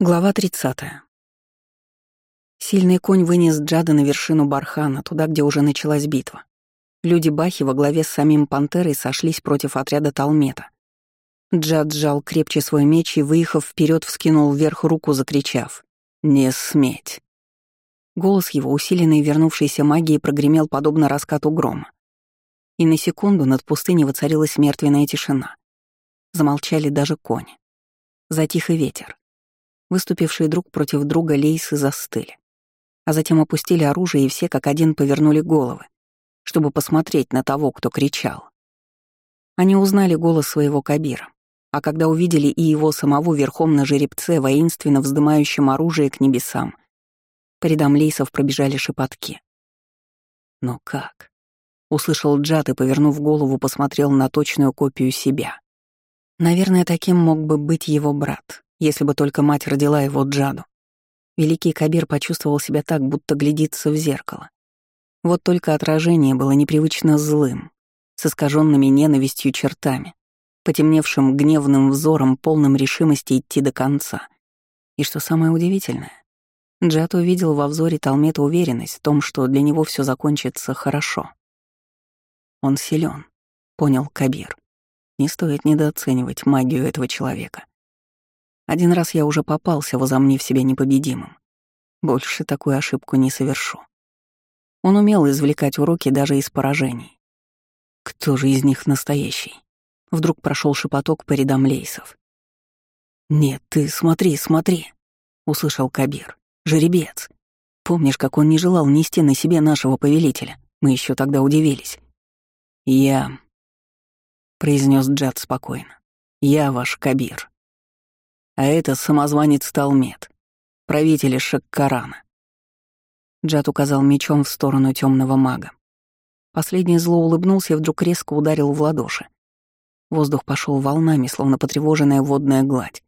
Глава 30. Сильный конь вынес Джада на вершину бархана, туда, где уже началась битва. Люди Бахи во главе с самим Пантерой сошлись против отряда Талмета. Джад сжал крепче свой меч и, выехав вперед, вскинул вверх руку, закричав «Не сметь!». Голос его, усиленный вернувшейся магией, прогремел подобно раскату грома. И на секунду над пустыней воцарилась мертвенная тишина. Замолчали даже кони. Затих и ветер. Выступившие друг против друга лейсы застыли. А затем опустили оружие, и все как один повернули головы, чтобы посмотреть на того, кто кричал. Они узнали голос своего Кабира, а когда увидели и его самого верхом на жеребце, воинственно вздымающим оружие к небесам, по рядам лейсов пробежали шепотки. «Но как?» — услышал Джад и, повернув голову, посмотрел на точную копию себя. Наверное, таким мог бы быть его брат, если бы только мать родила его Джаду. Великий Кабир почувствовал себя так, будто глядится в зеркало. Вот только отражение было непривычно злым, с искаженными ненавистью чертами, потемневшим гневным взором, полным решимости идти до конца. И что самое удивительное, Джад увидел во взоре Талмета уверенность в том, что для него все закончится хорошо. Он силен, понял Кабир. Не стоит недооценивать магию этого человека. Один раз я уже попался, возомнив себя непобедимым. Больше такую ошибку не совершу. Он умел извлекать уроки даже из поражений. Кто же из них настоящий? Вдруг прошел шепоток по рядам лейсов. «Нет, ты смотри, смотри», — услышал Кабир. «Жеребец. Помнишь, как он не желал нести на себе нашего повелителя? Мы еще тогда удивились». «Я...» — произнес Джад спокойно. «Я ваш Кабир». А это самозванец Талмет, правитель Шаккарана. Джад указал мечом в сторону темного мага. Последний зло улыбнулся и вдруг резко ударил в ладоши. Воздух пошел волнами, словно потревоженная водная гладь.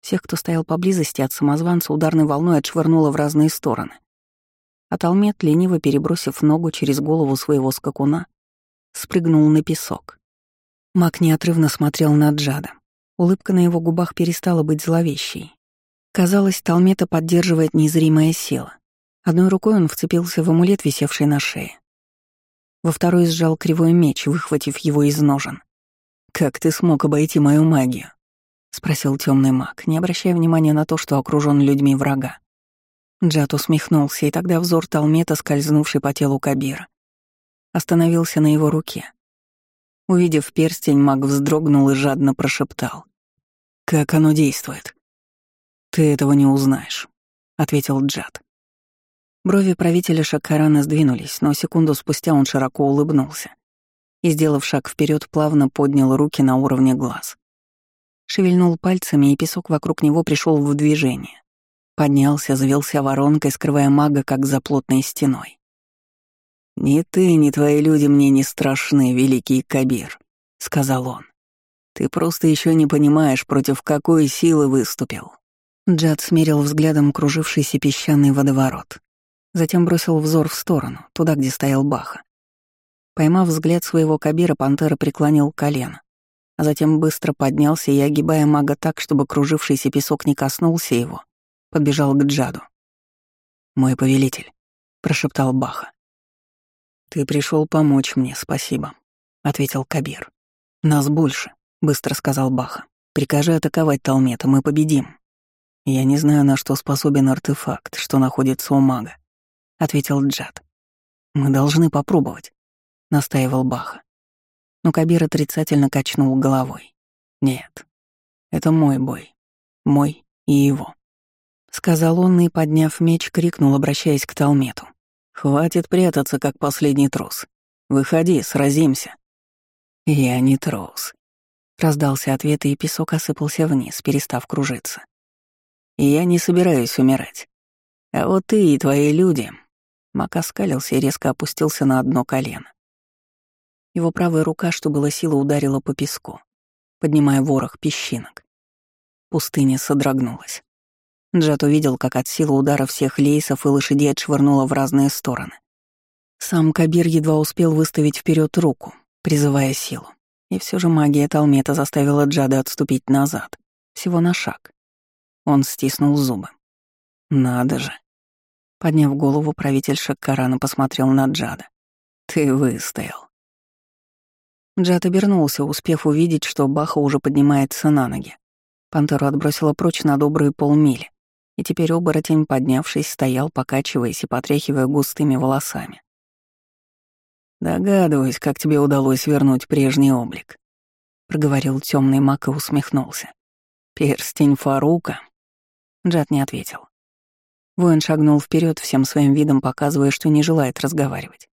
Всех, кто стоял поблизости от самозванца, ударной волной отшвырнуло в разные стороны. А Талмет, лениво перебросив ногу через голову своего скакуна, спрыгнул на песок. Маг неотрывно смотрел на Джада. Улыбка на его губах перестала быть зловещей. Казалось, Талмета поддерживает незримая сила. Одной рукой он вцепился в амулет, висевший на шее. Во второй сжал кривой меч, выхватив его из ножен. «Как ты смог обойти мою магию?» — спросил темный маг, не обращая внимания на то, что окружен людьми врага. Джат усмехнулся, и тогда взор Талмета, скользнувший по телу Кабира, остановился на его руке. Увидев перстень, маг вздрогнул и жадно прошептал. «Как оно действует?» «Ты этого не узнаешь», — ответил Джад. Брови правителя Шакарана сдвинулись, но секунду спустя он широко улыбнулся и, сделав шаг вперед, плавно поднял руки на уровне глаз. Шевельнул пальцами, и песок вокруг него пришел в движение. Поднялся, завелся воронкой, скрывая мага как за плотной стеной. «Ни ты, ни твои люди мне не страшны, великий Кабир», — сказал он. Ты просто еще не понимаешь, против какой силы выступил. Джад смерил взглядом кружившийся песчаный водоворот. Затем бросил взор в сторону, туда, где стоял Баха. Поймав взгляд своего Кабира, пантера преклонил колено, а затем быстро поднялся и, огибая мага так, чтобы кружившийся песок не коснулся его, подбежал к Джаду. «Мой повелитель», — прошептал Баха. «Ты пришел помочь мне, спасибо», — ответил Кабир. «Нас больше. — быстро сказал Баха. «Прикажи атаковать Талмета, мы победим». «Я не знаю, на что способен артефакт, что находится у мага», — ответил Джад. «Мы должны попробовать», — настаивал Баха. Но Кабир отрицательно качнул головой. «Нет, это мой бой. Мой и его», — сказал он и, подняв меч, крикнул, обращаясь к Талмету. «Хватит прятаться, как последний трус. Выходи, сразимся». «Я не трус», Раздался ответ, и песок осыпался вниз, перестав кружиться. «Я не собираюсь умирать. А вот ты и твои люди...» Мак оскалился и резко опустился на одно колено. Его правая рука, что было сила, ударила по песку, поднимая ворох песчинок. Пустыня содрогнулась. Джат увидел, как от силы удара всех лейсов и лошадей отшвырнуло в разные стороны. Сам Кабир едва успел выставить вперед руку, призывая силу. И все же магия Талмета заставила Джада отступить назад, всего на шаг. Он стиснул зубы. «Надо же!» Подняв голову, правитель Шаккарана посмотрел на Джада. «Ты выстоял». Джад обернулся, успев увидеть, что Баха уже поднимается на ноги. Пантеру отбросила прочь на добрые полмили, и теперь оборотень, поднявшись, стоял, покачиваясь и потряхивая густыми волосами. «Догадываюсь, как тебе удалось вернуть прежний облик», — проговорил темный маг и усмехнулся. «Перстень Фарука?» Джад не ответил. Воин шагнул вперед всем своим видом, показывая, что не желает разговаривать.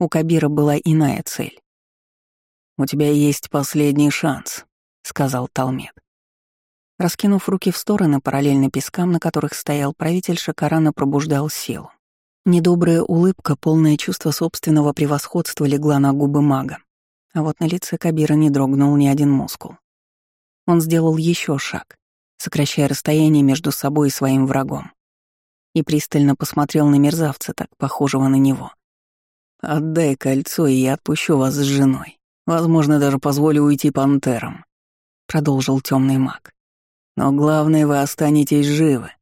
У Кабира была иная цель. «У тебя есть последний шанс», — сказал Талмет. Раскинув руки в стороны, параллельно пескам, на которых стоял правитель, Шакарана пробуждал силу. Недобрая улыбка, полное чувство собственного превосходства легла на губы мага. А вот на лице Кабира не дрогнул ни один мускул. Он сделал еще шаг, сокращая расстояние между собой и своим врагом и пристально посмотрел на мерзавца, так похожего на него. «Отдай кольцо, и я отпущу вас с женой. Возможно, даже позволю уйти пантерам», — продолжил темный маг. «Но главное, вы останетесь живы.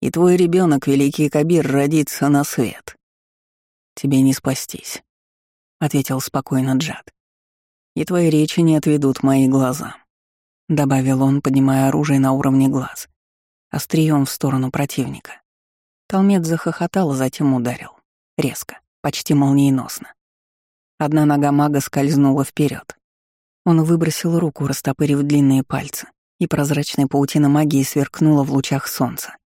И твой ребенок, великий Кабир, родится на свет. Тебе не спастись», — ответил спокойно Джад. «И твои речи не отведут мои глаза», — добавил он, поднимая оружие на уровне глаз острием в сторону противника. Талмет захохотал, а затем ударил. Резко, почти молниеносно. Одна нога мага скользнула вперед. Он выбросил руку, растопырив длинные пальцы, и прозрачная паутина магии сверкнула в лучах солнца.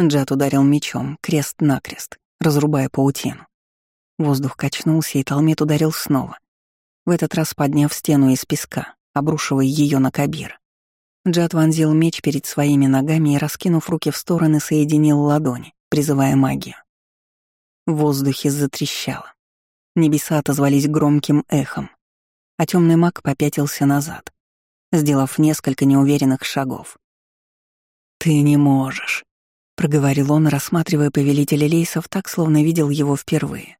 Джад ударил мечом, крест-накрест, разрубая паутину. Воздух качнулся, и Талмет ударил снова, в этот раз подняв стену из песка, обрушивая ее на Кабира. Джад вонзил меч перед своими ногами и, раскинув руки в стороны, соединил ладони, призывая магию. В воздухе затрещало. Небеса отозвались громким эхом, а темный маг попятился назад, сделав несколько неуверенных шагов. «Ты не можешь», — проговорил он, рассматривая повелителя лейсов так, словно видел его впервые.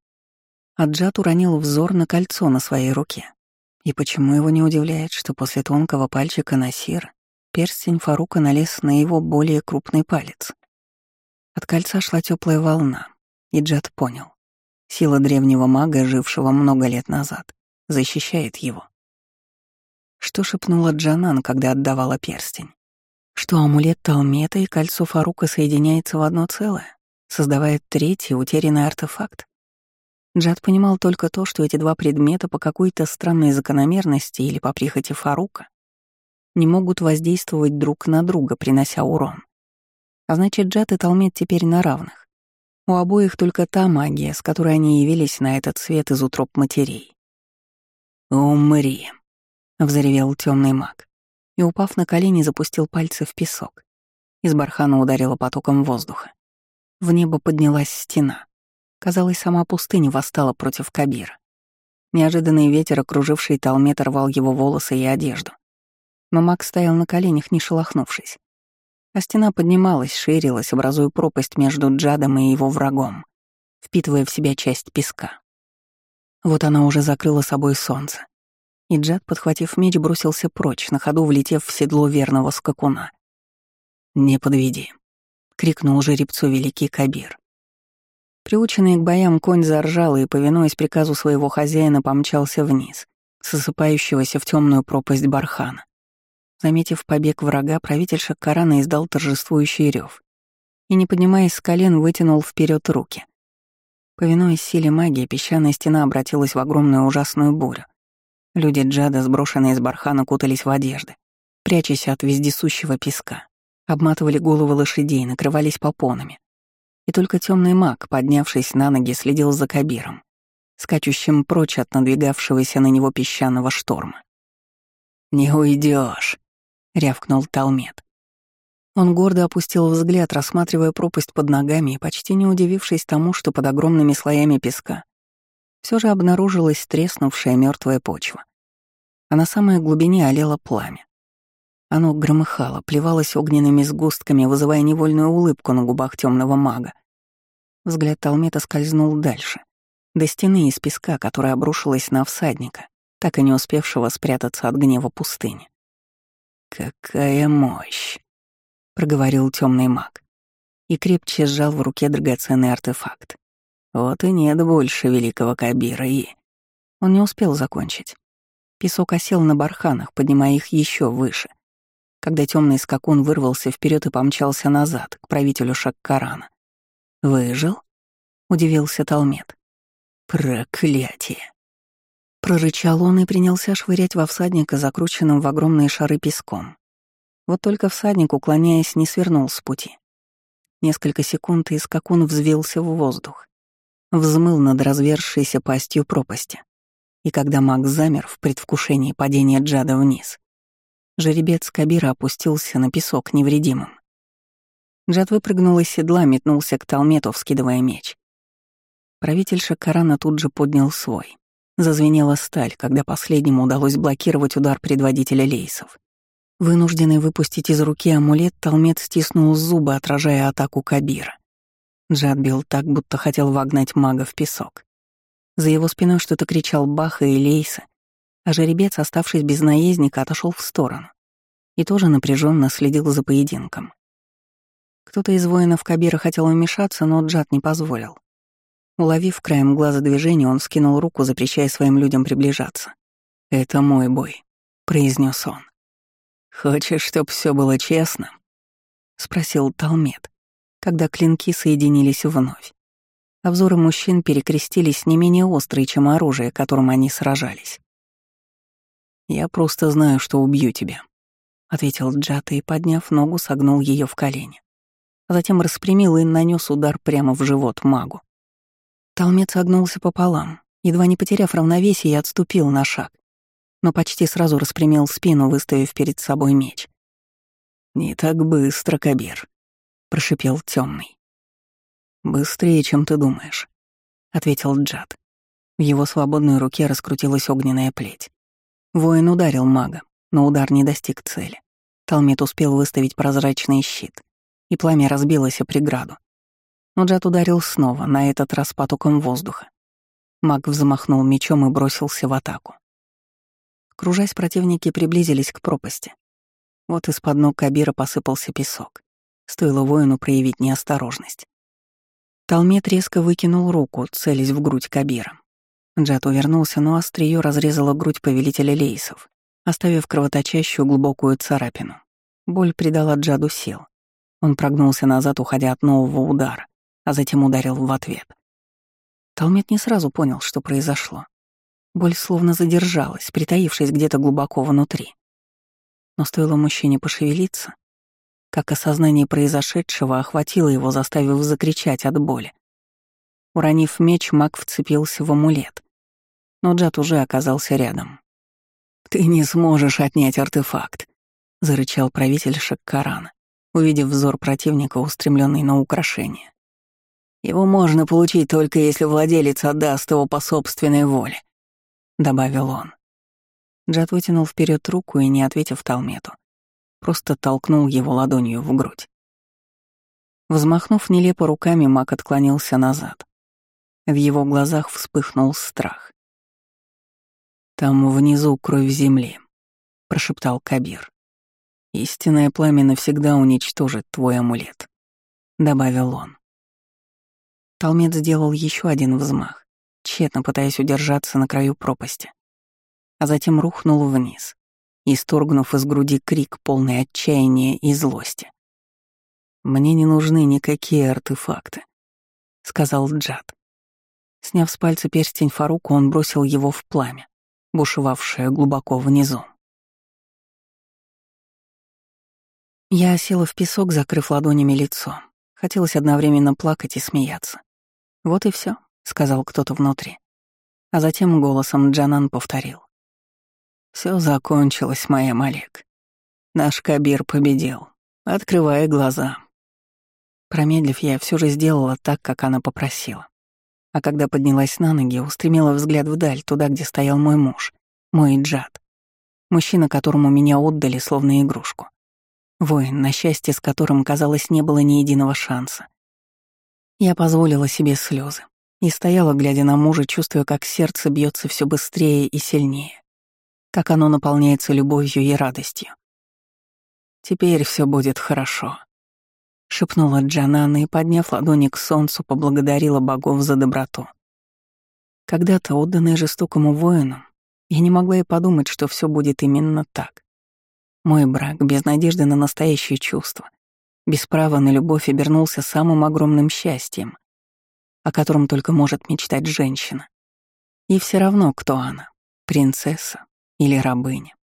Аджат уронил взор на кольцо на своей руке. И почему его не удивляет, что после тонкого пальчика Насира Перстень Фарука налез на его более крупный палец. От кольца шла теплая волна, и Джад понял. Сила древнего мага, жившего много лет назад, защищает его. Что шепнула Джанан, когда отдавала перстень? Что амулет Талмета и кольцо Фарука соединяется в одно целое, создавая третий утерянный артефакт? Джад понимал только то, что эти два предмета по какой-то странной закономерности или по прихоти Фарука не могут воздействовать друг на друга, принося урон. А значит, Джад и Талмет теперь на равных. У обоих только та магия, с которой они явились на этот свет из утроб матерей. «Умри!» — взревел темный маг и, упав на колени, запустил пальцы в песок. Из бархана ударило потоком воздуха. В небо поднялась стена. Казалось, сама пустыня восстала против Кабира. Неожиданный ветер, окруживший Талмет, рвал его волосы и одежду но маг стоял на коленях, не шелохнувшись. А стена поднималась, ширилась, образуя пропасть между Джадом и его врагом, впитывая в себя часть песка. Вот она уже закрыла собой солнце. И Джад, подхватив меч, бросился прочь, на ходу влетев в седло верного скакуна. «Не подведи», — крикнул жеребцу великий Кабир. Приученный к боям конь заржал и, повинуясь приказу своего хозяина, помчался вниз, сосыпающегося в темную пропасть бархана. Заметив побег врага, правитель Шаккарана издал торжествующий рев и, не поднимаясь с колен, вытянул вперед руки. Повинуясь силе магии, песчаная стена обратилась в огромную ужасную бурю. Люди Джада, сброшенные из бархана, кутались в одежды, прячась от вездесущего песка, обматывали головы лошадей, накрывались попонами. И только темный маг, поднявшись на ноги, следил за Кабиром, скачущим прочь от надвигавшегося на него песчаного шторма. «Не уйдешь, рявкнул Талмет. Он гордо опустил взгляд, рассматривая пропасть под ногами и почти не удивившись тому, что под огромными слоями песка все же обнаружилась треснувшая мертвая почва. А на самой глубине олело пламя. Оно громыхало, плевалось огненными сгустками, вызывая невольную улыбку на губах темного мага. Взгляд Талмета скользнул дальше, до стены из песка, которая обрушилась на всадника, так и не успевшего спрятаться от гнева пустыни. «Какая мощь!» — проговорил темный маг и крепче сжал в руке драгоценный артефакт. Вот и нет больше великого Кабира и... Он не успел закончить. Песок осел на барханах, поднимая их еще выше, когда темный скакун вырвался вперед и помчался назад, к правителю Шаккарана. «Выжил?» — удивился Талмет. «Проклятие!» Прорычал он и принялся швырять во всадника, закрученным в огромные шары песком. Вот только всадник, уклоняясь, не свернул с пути. Несколько секунд, и скакун взвился в воздух. Взмыл над развершейся пастью пропасти. И когда маг замер в предвкушении падения Джада вниз, жеребец Кабира опустился на песок невредимым. Джад выпрыгнул из седла, метнулся к Талмету, вскидывая меч. Правитель Шакарана тут же поднял свой. Зазвенела сталь, когда последнему удалось блокировать удар предводителя лейсов. Вынужденный выпустить из руки амулет, Талмет стиснул зубы, отражая атаку Кабира. Джад бил так, будто хотел вогнать мага в песок. За его спиной что-то кричал Баха и Лейса, а жеребец, оставшись без наездника, отошел в сторону и тоже напряженно следил за поединком. Кто-то из воинов Кабира хотел вмешаться, но Джад не позволил. Уловив краем глаза движение, он скинул руку, запрещая своим людям приближаться. «Это мой бой», — произнес он. «Хочешь, чтоб все было честно?» — спросил Талмет, когда клинки соединились вновь. А взоры мужчин перекрестились не менее острые, чем оружие, которым они сражались. «Я просто знаю, что убью тебя», — ответил Джата и, подняв ногу, согнул ее в колени. А затем распрямил и нанес удар прямо в живот магу. Талмет согнулся пополам, едва не потеряв равновесие, и отступил на шаг, но почти сразу распрямил спину, выставив перед собой меч. «Не так быстро, Кабир», — прошипел темный. «Быстрее, чем ты думаешь», — ответил Джад. В его свободной руке раскрутилась огненная плеть. Воин ударил мага, но удар не достиг цели. Талмет успел выставить прозрачный щит, и пламя разбилось о преграду. Но Джад ударил снова, на этот раз потоком воздуха. Маг взмахнул мечом и бросился в атаку. Кружась, противники приблизились к пропасти. Вот из-под ног Кабира посыпался песок. Стоило воину проявить неосторожность. Талмет резко выкинул руку, целясь в грудь Кабира. Джат увернулся, но острие разрезало грудь повелителя лейсов, оставив кровоточащую глубокую царапину. Боль придала Джаду сил. Он прогнулся назад, уходя от нового удара, а затем ударил в ответ. Талмет не сразу понял, что произошло. Боль словно задержалась, притаившись где-то глубоко внутри. Но стоило мужчине пошевелиться, как осознание произошедшего охватило его, заставив закричать от боли. Уронив меч, маг вцепился в амулет. Но Джад уже оказался рядом. «Ты не сможешь отнять артефакт», — зарычал правитель Шаккарана, увидев взор противника, устремленный на украшение. «Его можно получить только если владелец отдаст его по собственной воле. — добавил он. Джад вытянул вперед руку и, не ответив Талмету, просто толкнул его ладонью в грудь. Взмахнув нелепо руками, маг отклонился назад. В его глазах вспыхнул страх. «Там внизу кровь земли», — прошептал Кабир. «Истинное пламя навсегда уничтожит твой амулет», — добавил он. Талмет сделал еще один взмах, тщетно пытаясь удержаться на краю пропасти, а затем рухнул вниз, исторгнув из груди крик, полный отчаяния и злости. «Мне не нужны никакие артефакты», — сказал Джад. Сняв с пальца перстень Фаруку, он бросил его в пламя, бушевавшее глубоко внизу. Я села в песок, закрыв ладонями лицо. Хотелось одновременно плакать и смеяться. Вот и все сказал кто-то внутри. А затем голосом Джанан повторил. Все закончилось, моя Малек. Наш Кабир победил. Открывая глаза. Промедлив, я все же сделала так, как она попросила. А когда поднялась на ноги, устремила взгляд вдаль, туда, где стоял мой муж, мой Джад. Мужчина, которому меня отдали, словно игрушку. Воин, на счастье с которым, казалось, не было ни единого шанса. Я позволила себе слезы, и стояла, глядя на мужа, чувствуя, как сердце бьется все быстрее и сильнее, как оно наполняется любовью и радостью. «Теперь все будет хорошо», — шепнула Джанана и, подняв ладони к солнцу, поблагодарила богов за доброту. Когда-то, отданная жестокому воину, я не могла и подумать, что все будет именно так. Мой брак, без надежды на настоящее чувство, без права на любовь, обернулся самым огромным счастьем, о котором только может мечтать женщина. И все равно, кто она — принцесса или рабыня.